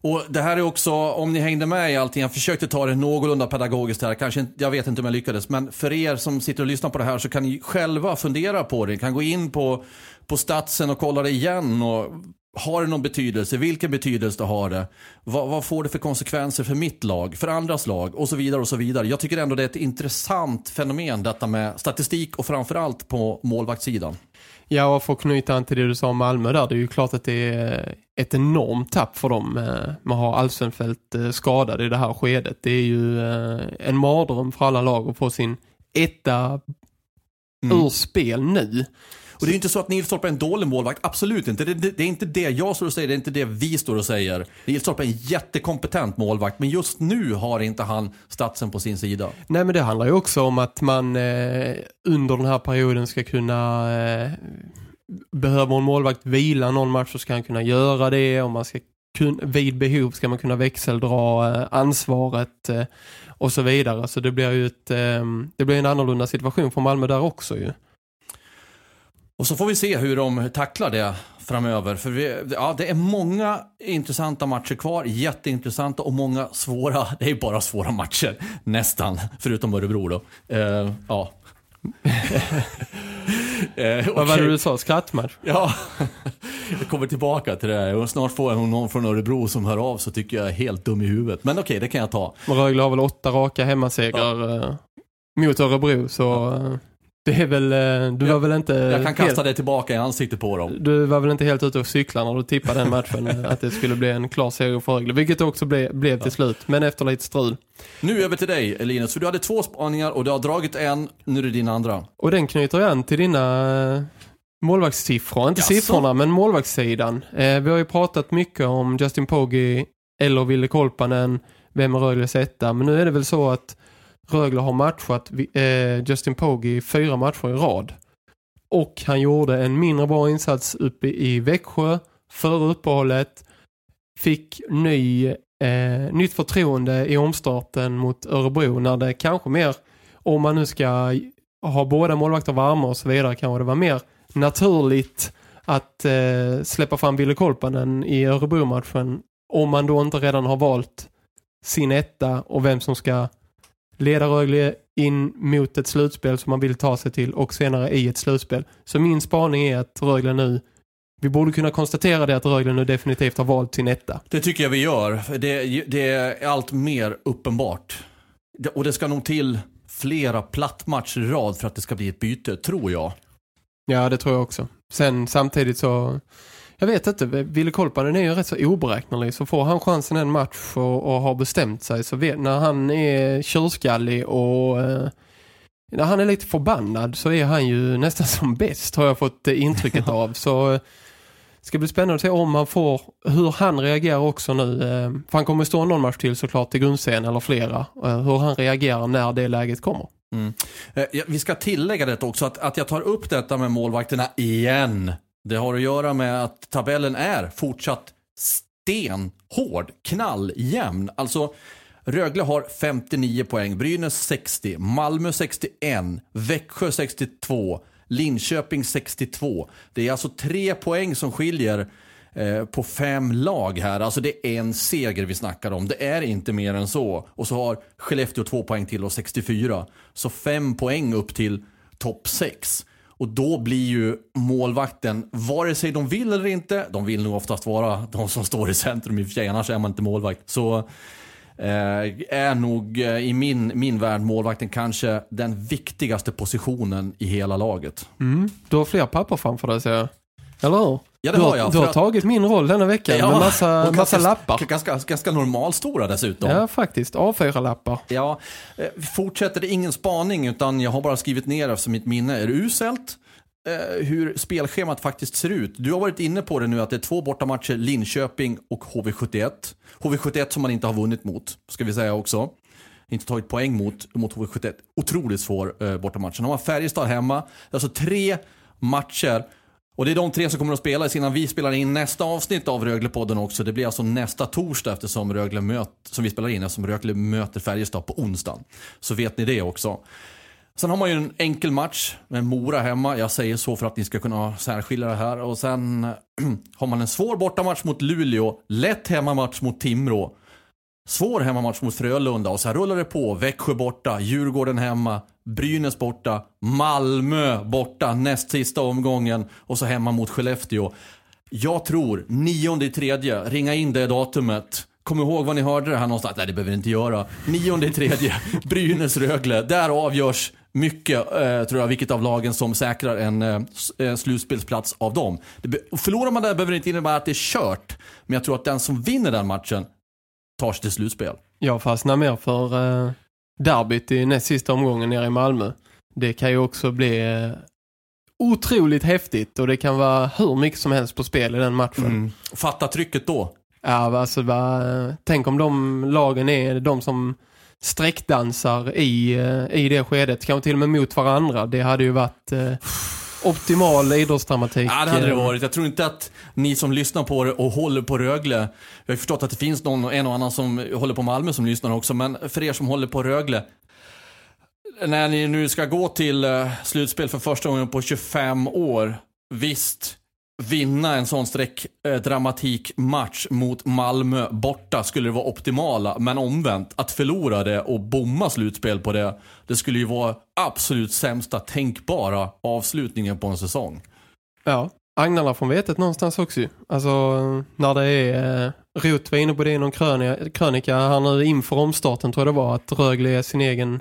Och det här är också, om ni hängde med i allting, jag försökte ta det någorlunda pedagogiskt här, kanske jag vet inte om jag lyckades, men för er som sitter och lyssnar på det här så kan ni själva fundera på det. Ni kan gå in på, på statsen och kolla det igen och har det någon betydelse? Vilken betydelse har det? Vad, vad, får det för konsekvenser för mitt lag, för andras lag och så vidare och så vidare. Jag tycker ändå det är ett intressant fenomen detta med statistik och framförallt på målvaktssidan. Ja, och för att knyta an till det du sa om Malmö där, det är ju klart att det är ett enormt tapp för dem eh, med att ha Alsenfelt eh, skadad i det här skedet. Det är ju eh, en mardröm för alla lag att få sin etta mm. ur spel nu. Och det är inte så att Nilstorp är en dålig målvakt, absolut inte. Det, det, det, är inte det jag står och säger, det är inte det vi står och säger. Nilstorp är en jättekompetent målvakt, men just nu har inte han statsen på sin sida. Nej, men det handlar ju också om att man eh, under den här perioden ska kunna... Eh, behöver en målvakt vila någon match så ska han kunna göra det. och man ska kun, vid behov ska man kunna växeldra eh, ansvaret eh, och så vidare. Så det blir ju ett, eh, det blir en annorlunda situation för Malmö där också ju. Och så får vi se hur de tacklar det framöver. För vi, ja, det är många intressanta matcher kvar, jätteintressanta och många svåra. Det är bara svåra matcher, nästan, förutom Örebro då. Uh, ja. eh, Vad var det du sa? Skrattmatch? Ja, jag kommer tillbaka till det. Och snart får jag någon från Örebro som hör av så tycker jag är helt dum i huvudet. Men okej, okay, det kan jag ta. Rögle har väl åtta raka hemmasegrar ja. Eh, mot Örebro så... Ja. Det är väl, eh, du var väl inte... Jag kan kasta helt, det tillbaka i ansiktet på dem. Du var väl inte helt ute och cykla när du tippade den matchen att det skulle bli en klar seger för Rögle. Vilket det också blev, blev till slut, men efter lite strul. Nu över till dig Linus, för du hade två spaningar och du har dragit en, nu är det din andra. Och den knyter an till dina eh, målvaktssiffror. Inte Jaså? siffrorna, men målvaktssidan. Eh, vi har ju pratat mycket om Justin Pogge eller Ville Kolpanen, vem är Rögles etta. Men nu är det väl så att Rögle har matchat eh, Justin Pogge fyra matcher i rad. Och han gjorde en mindre bra insats uppe i Växjö före uppehållet. Fick ny, eh, nytt förtroende i omstarten mot Örebro när det kanske mer, om man nu ska ha båda målvakter varma och så vidare, kanske det var mer naturligt att eh, släppa fram Ville Kolpanen i Örebro-matchen om man då inte redan har valt sin etta och vem som ska leda Rögle in mot ett slutspel som man vill ta sig till och senare i ett slutspel. Så min spaning är att Rögle nu vi borde kunna konstatera det att Rögle nu definitivt har valt sin etta. Det tycker jag vi gör. Det, det är allt mer uppenbart. Och det ska nog till flera plattmatcher i rad för att det ska bli ett byte, tror jag. Ja, det tror jag också. Sen samtidigt så jag vet inte, Ville Kolpanen är ju rätt så oberäknelig. Så får han chansen en match och, och har bestämt sig så vet, när han är körskallig och eh, när han är lite förbannad så är han ju nästan som bäst har jag fått eh, intrycket av. Så eh, ska bli spännande att se om han får hur han reagerar också nu. Eh, för han kommer stå någon match till såklart till grundserien eller flera. Eh, hur han reagerar när det läget kommer. Mm. Vi ska tillägga det också att, att jag tar upp detta med målvakterna igen det har att göra med att tabellen är fortsatt stenhård, knalljämn. Alltså Rögle har 59 poäng, Brynäs 60, Malmö 61, Växjö 62, Linköping 62. Det är alltså tre poäng som skiljer eh, på fem lag här. Alltså det är en seger vi snackar om. Det är inte mer än så. Och så har Skellefteå två poäng till och 64. Så fem poäng upp till topp 6. Och då blir ju målvakten, vare sig de vill eller inte, de vill nog oftast vara de som står i centrum i och för sig, annars är man inte målvakt. Så eh, är nog eh, i min, min värld målvakten kanske den viktigaste positionen i hela laget. Mm. Du har fler papper framför dig, ser jag. Eller hur? Ja, det du har jag. Du har att... tagit min roll denna vecka ja, med massa, ganska, massa lappar. Ganska, ganska normalstora dessutom. Ja, faktiskt. A4-lappar. Ja, eh, fortsätter det ingen spaning utan jag har bara skrivit ner eftersom mitt minne är uselt eh, hur spelschemat faktiskt ser ut. Du har varit inne på det nu att det är två bortamatcher, Linköping och HV71. HV71 som man inte har vunnit mot, ska vi säga också. Inte tagit poäng mot, mot HV71. Otroligt svår eh, bortamatch. Sen har man Färjestad hemma. Alltså tre matcher och det är de tre som kommer att spela innan vi spelar in nästa avsnitt av Röglepodden också. Det blir alltså nästa torsdag eftersom Rögle möt, som vi spelar in eftersom Rögle möter Färjestad på onsdag. Så vet ni det också. Sen har man ju en enkel match med Mora hemma. Jag säger så för att ni ska kunna särskilja det här. Och sen har man en svår bortamatch mot Luleå, lätt hemmamatch mot Timrå. Svår hemmamatch mot Frölunda och sen rullar det på. Växjö borta, Djurgården hemma, Brynäs borta, Malmö borta näst sista omgången och så hemma mot Skellefteå. Jag tror, nionde i tredje, ringa in det datumet. Kom ihåg vad ni hörde det här någonstans. Nej, det behöver ni inte göra. Nionde i tredje, Brynäs-Rögle. Där avgörs mycket, eh, tror jag, vilket av lagen som säkrar en eh, eh slutspelsplats av dem. Det, förlorar man där behöver det inte innebära att det är kört. Men jag tror att den som vinner den matchen tar sig till slutspel. Jag fastnar mer för eh, derbyt i näst sista omgången nere i Malmö. Det kan ju också bli eh, otroligt häftigt och det kan vara hur mycket som helst på spel i den matchen. Mm. Fatta trycket då. Ja, alltså bara, tänk om de lagen är de som sträckdansar i, eh, i det skedet. Kanske till och med mot varandra. Det hade ju varit eh, optimal idrottsdramatik. Ja, det hade det varit. Jag tror inte att ni som lyssnar på det och håller på Rögle, jag har förstått att det finns någon, en och annan som håller på Malmö som lyssnar också, men för er som håller på Rögle, när ni nu ska gå till eh, slutspel för första gången på 25 år, visst, vinna en sån streck eh, dramatik match mot Malmö borta skulle det vara optimala. Men omvänt, att förlora det och bomma slutspel på det, det skulle ju vara absolut sämsta tänkbara avslutningen på en säsong. Ja, agnarna från vetet någonstans också ju. Alltså när det är, eh, Rot var inne på det i någon krönika här nu inför omstarten tror jag det var att Rögle är sin egen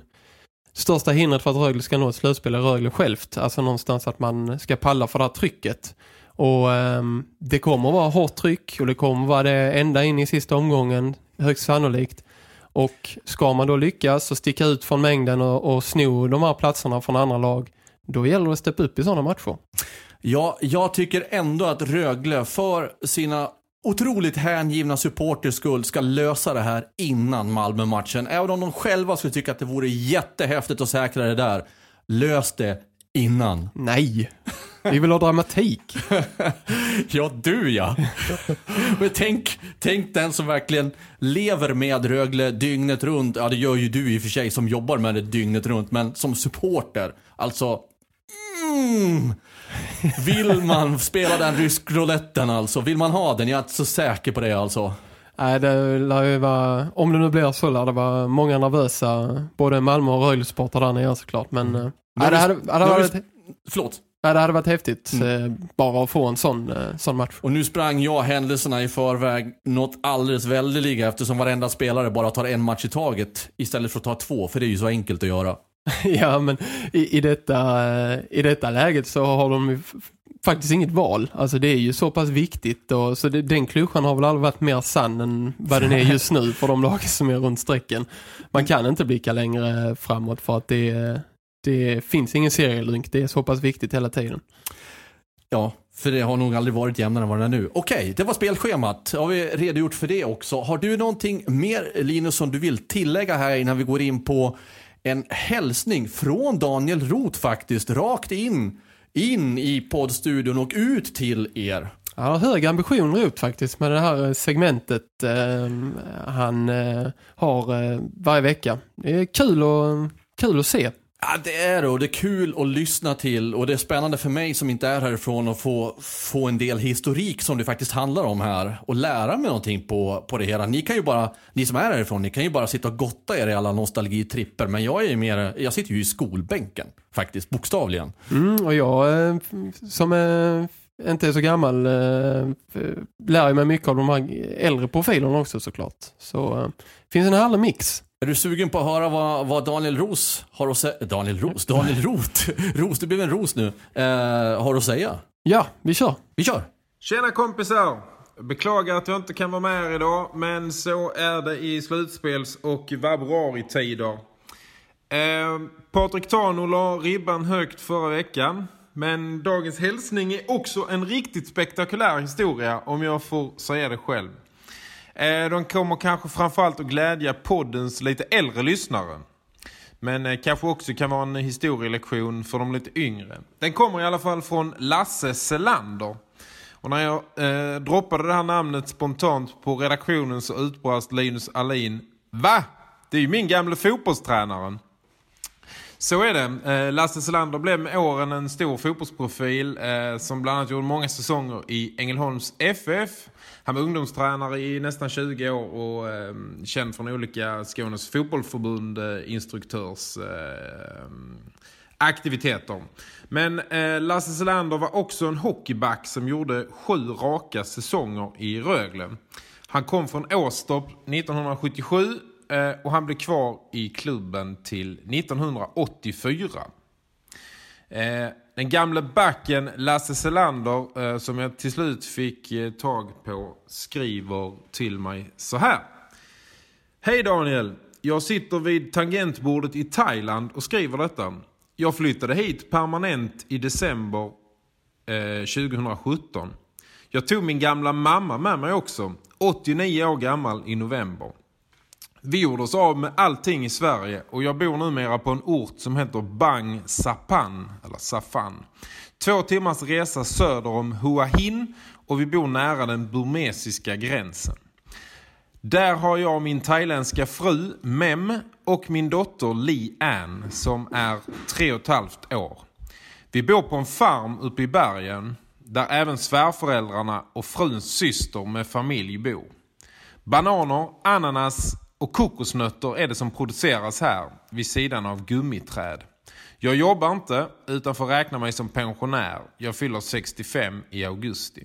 största hindret för att Rögle ska nå ett slutspel är Rögle självt. Alltså någonstans att man ska palla för det här trycket. Och um, det kommer vara hårt tryck och det kommer vara det ända in i sista omgången, högst sannolikt. Och ska man då lyckas och sticka ut från mängden och, och sno de här platserna från andra lag, då gäller det att steppa upp i sådana matcher. Ja, jag tycker ändå att Rögle för sina otroligt hängivna supporters skull ska lösa det här innan Malmö-matchen. Även om de själva skulle tycka att det vore jättehäftigt att säkra det där. Lös det innan. Nej. Vi vill ha dramatik. ja, du ja. Men tänk, tänk den som verkligen lever med Rögle dygnet runt. Ja, det gör ju du i och för sig som jobbar med det dygnet runt. Men som supporter, alltså... Mm, vill man spela den rysk rouletten alltså? Vill man ha den? Jag är inte så säker på det alltså. Nej, det lär ju vara, om det nu blir så lär det vara många nervösa, både Malmö och Rögle-sportar där nere såklart. Men mm. nej, det hade, hade varit... Förlåt. Ja, det hade varit häftigt mm. Eh, bara att få en sån, eh, sån match. Och nu sprang jag händelserna i förväg något alldeles väldeliga eftersom varenda spelare bara tar en match i taget istället för att ta två, för det är ju så enkelt att göra. ja, men i, i, detta, eh, i detta läget så har de faktiskt inget val. Alltså det är ju så pass viktigt och så det, den klyschan har väl aldrig varit mer sann än vad den är just nu för de lag som är runt strecken. Man kan inte blicka längre framåt för att det är det finns ingen serielunk. Det är så pass viktigt hela tiden. Ja, för det har nog aldrig varit jämnare än vad det är nu. Okej, det var spelschemat. Har vi redogjort för det också. Har du någonting mer, Linus, som du vill tillägga här innan vi går in på en hälsning från Daniel Roth faktiskt, rakt in, in i poddstudion och ut till er? Jag har höga ambitioner ut faktiskt med det här segmentet eh, han eh, har eh, varje vecka. Det är kul, och, kul att se. Ja, det är det och det är kul att lyssna till och det är spännande för mig som inte är härifrån att få, få en del historik som det faktiskt handlar om här och lära mig någonting på, på det hela. Ni kan ju bara, ni som är härifrån, ni kan ju bara sitta och gotta er i alla nostalgitripper men jag är ju mer, jag sitter ju i skolbänken faktiskt, bokstavligen. Mm, och jag eh, som är inte är så gammal eh, lär mig mycket av de här äldre profilerna också såklart. Så eh, finns en härlig mix. Är du sugen på att höra vad, vad Daniel Ros har att säga? Daniel Ros? Daniel Roth? Ros, det blev en ros nu. Eh, har att säga? Ja, vi kör. Vi kör. Tjena kompisar! Beklagar att jag inte kan vara med idag, men så är det i slutspels- och vabruari-tider. Eh, Patrik Tano la ribban högt förra veckan. Men dagens hälsning är också en riktigt spektakulär historia, om jag får säga det själv. Eh, de kommer kanske framförallt att glädja poddens lite äldre lyssnare. Men eh, kanske också kan vara en historielektion för de lite yngre. Den kommer i alla fall från Lasse Selander. Och när jag eh, droppade det här namnet spontant på redaktionen så utbrast Linus Alin Va? Det är ju min gamla fotbollstränaren. Så är det. Eh, Lasse Selander blev med åren en stor fotbollsprofil eh, som bland annat gjorde många säsonger i Ängelholms FF. Han var ungdomstränare i nästan 20 år och eh, känd från olika Skånes fotbollförbund instruktörs aktiviteter. Men eh, Lasse Selander var också en hockeyback som gjorde sju raka säsonger i Rögle. Han kom från Åstorp 1977 Eh, och han blev kvar i klubben till 1984. Eh, den gamla backen Lasse Selander eh, som jag till slut fick tag på skriver till mig så här. Hej Daniel, jag sitter vid tangentbordet i Thailand och skriver detta. Jag flyttade hit permanent i december 2017. Jag tog min gamla mamma med mig också, 89 år gammal i november. Vi gjorde oss av med allting i Sverige och jag bor numera på en ort som heter Bang Sapan, eller Safan. Två timmars resa söder om Hua Hin och vi bor nära den burmesiska gränsen. Där har jag min thailändska fru Mem och min dotter Li Ann som är tre och ett halvt år. Vi bor på en farm uppe i bergen där även svärföräldrarna och fruns syster med familj bor. Bananer, ananas och kokosnötter är det som produceras här vid sidan av gummiträd. Jag jobbar inte utan får räkna mig som pensionär. Jag fyller 65 i augusti.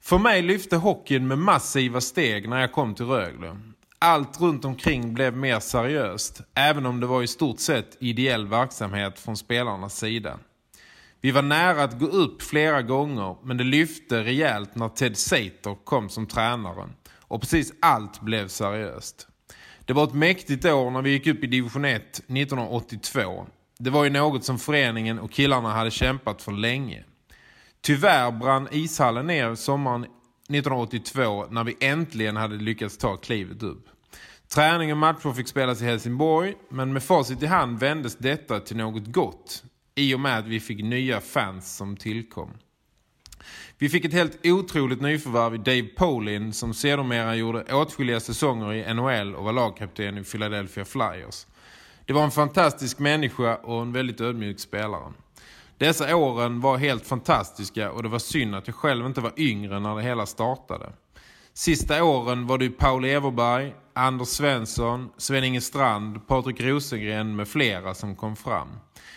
För mig lyfte hockeyn med massiva steg när jag kom till Rögle. Allt runt omkring blev mer seriöst, även om det var i stort sett ideell verksamhet från spelarnas sida. Vi var nära att gå upp flera gånger, men det lyfte rejält när Ted Sater kom som tränare. Och precis allt blev seriöst. Det var ett mäktigt år när vi gick upp i division 1 1982. Det var ju något som föreningen och killarna hade kämpat för länge. Tyvärr brann ishallen ner sommaren 1982 när vi äntligen hade lyckats ta klivet upp. Träning och matcher fick spelas i Helsingborg men med facit i hand vändes detta till något gott i och med att vi fick nya fans som tillkom. Vi fick ett helt otroligt nyförvärv i Dave Polin som sedermera gjorde åtskilliga säsonger i NHL och var lagkapten i Philadelphia Flyers. Det var en fantastisk människa och en väldigt ödmjuk spelare. Dessa åren var helt fantastiska och det var synd att jag själv inte var yngre när det hela startade. Sista åren var det Paul Everberg, Anders Svensson, Sven-Inge Strand, Patrik Rosengren med flera som kom fram.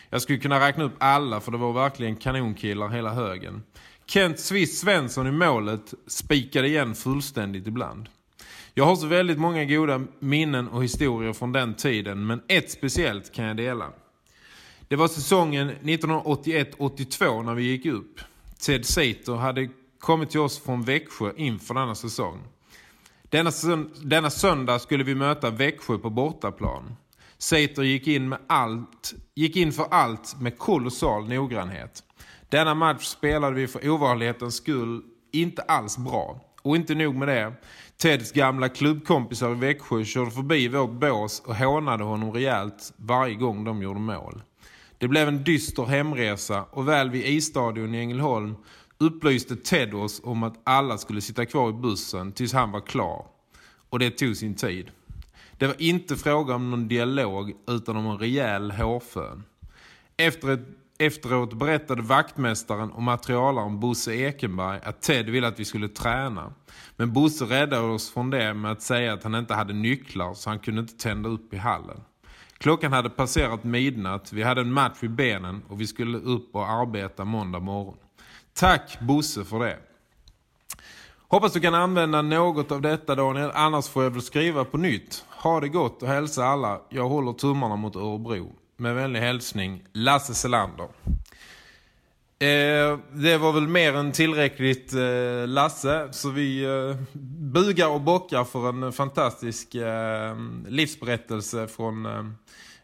Jag skulle kunna räkna upp alla för det var verkligen kanonkillar hela högen. Kent Swiss Svensson i målet spikade igen fullständigt ibland. Jag har så väldigt många goda minnen och historier från den tiden men ett speciellt kan jag dela. Det var säsongen 1981-82 när vi gick upp. Ted Sater hade kommit till oss från Växjö inför denna säsong. Denna, denna söndag skulle vi möta Växjö på bortaplan. Sater gick in, med allt, gick in för allt med kolossal noggrannhet. Denna match spelade vi för ovanlighetens skull inte alls bra. Och inte nog med det. Teds gamla klubbkompisar i Växjö körde förbi vårt bås och hånade honom rejält varje gång de gjorde mål. Det blev en dyster hemresa och väl vid isstadion i Ängelholm upplyste Ted oss om att alla skulle sitta kvar i bussen tills han var klar. Och det tog sin tid. Det var inte fråga om någon dialog utan om en rejäl hårfön. Efter ett, efteråt berättade vaktmästaren och materialaren Bosse Ekenberg att Ted ville att vi skulle träna. Men Bosse räddade oss från det med att säga att han inte hade nycklar så han kunde inte tända upp i hallen. Klockan hade passerat midnatt, vi hade en match i benen och vi skulle upp och arbeta måndag morgon. Tack Bosse för det. Hoppas du kan använda något av detta Daniel, annars får jag väl skriva på nytt. Ha det gott och hälsa alla. Jag håller tummarna mot Örebro. Med vänlig hälsning, Lasse Selander. Eh, det var väl mer än tillräckligt eh, Lasse så vi eh, bugar och bockar för en fantastisk eh, livsberättelse från eh,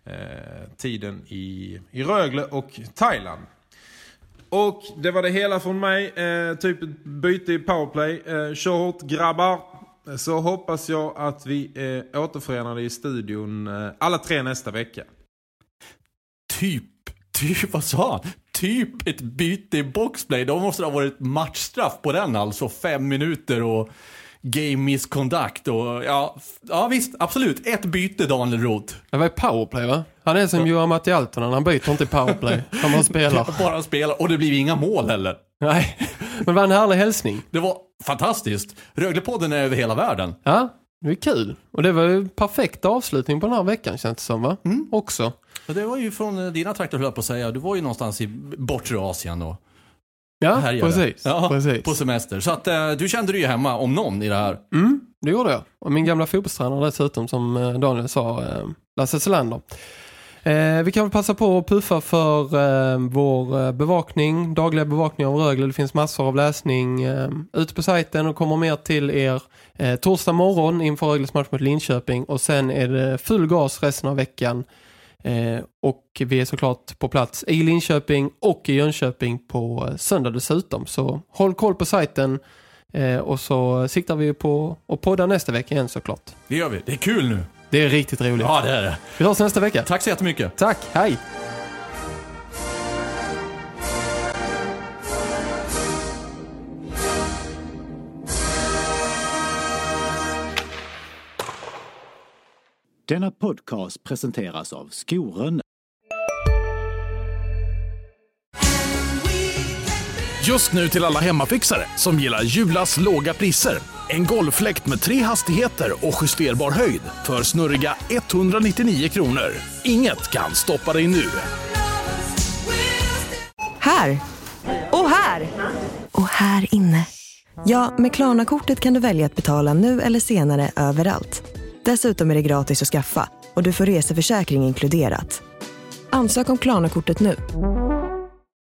eh, tiden i, i Rögle och Thailand. Och det var det hela från mig. Eh, typ ett byte i powerplay. Eh, kör hårt grabbar. så hoppas jag att vi eh, är återförenade i studion eh, alla tre nästa vecka. Typ, typ, vad sa han? Typ ett byte i boxplay. Då måste det ha varit matchstraff på den alltså. Fem minuter och game misconduct och ja, ja visst, absolut. Ett byte Daniel Roth. Det var powerplay va? Han är som Johan Matti Altonen, han byter inte powerplay. Han bara spelar. Bara spelar och det blir inga mål heller. Nej, men det var en härlig hälsning. Det var fantastiskt. Röglepodden är över hela världen. Ja, det är kul. Och det var ju perfekt avslutning på den här veckan känns det som va? Mm. Också. Det var ju från dina trakter höll jag på att säga. Du var ju någonstans i bortre Asien och Ja, precis. Ja, precis. på semester. Så att eh, du kände dig ju hemma om någon i det här. Mm, det gjorde jag. Och min gamla fotbollstränare dessutom som eh, Daniel sa, eh, Lasse Selander. Eh, vi kan väl passa på att puffa för eh, vår eh, bevakning, dagliga bevakning av Rögle. Det finns massor av läsning eh, ute på sajten och kommer mer till er eh, torsdag morgon inför Rögles match mot Linköping. Och sen är det full gas resten av veckan. Eh, och vi är såklart på plats i Linköping och i Jönköping på söndag dessutom. Så håll koll på sajten eh, och så siktar vi på att podda nästa vecka igen såklart. Det gör vi. Det är kul nu. Det är riktigt roligt. Ja, det är det. Vi hörs nästa vecka. Tack så jättemycket. Tack, hej! Denna podcast presenteras av Skoren. Just nu till alla hemmafixare som gillar Julas låga priser. En golffläkt med tre hastigheter och justerbar höjd för snurriga 199 kronor. Inget kan stoppa dig nu. Här! Och här! Och här inne. Ja, med Klarna-kortet kan du välja att betala nu eller senare överallt. Dessutom är det gratis att skaffa och du får reseförsäkring inkluderat. Ansök om Klarna-kortet nu.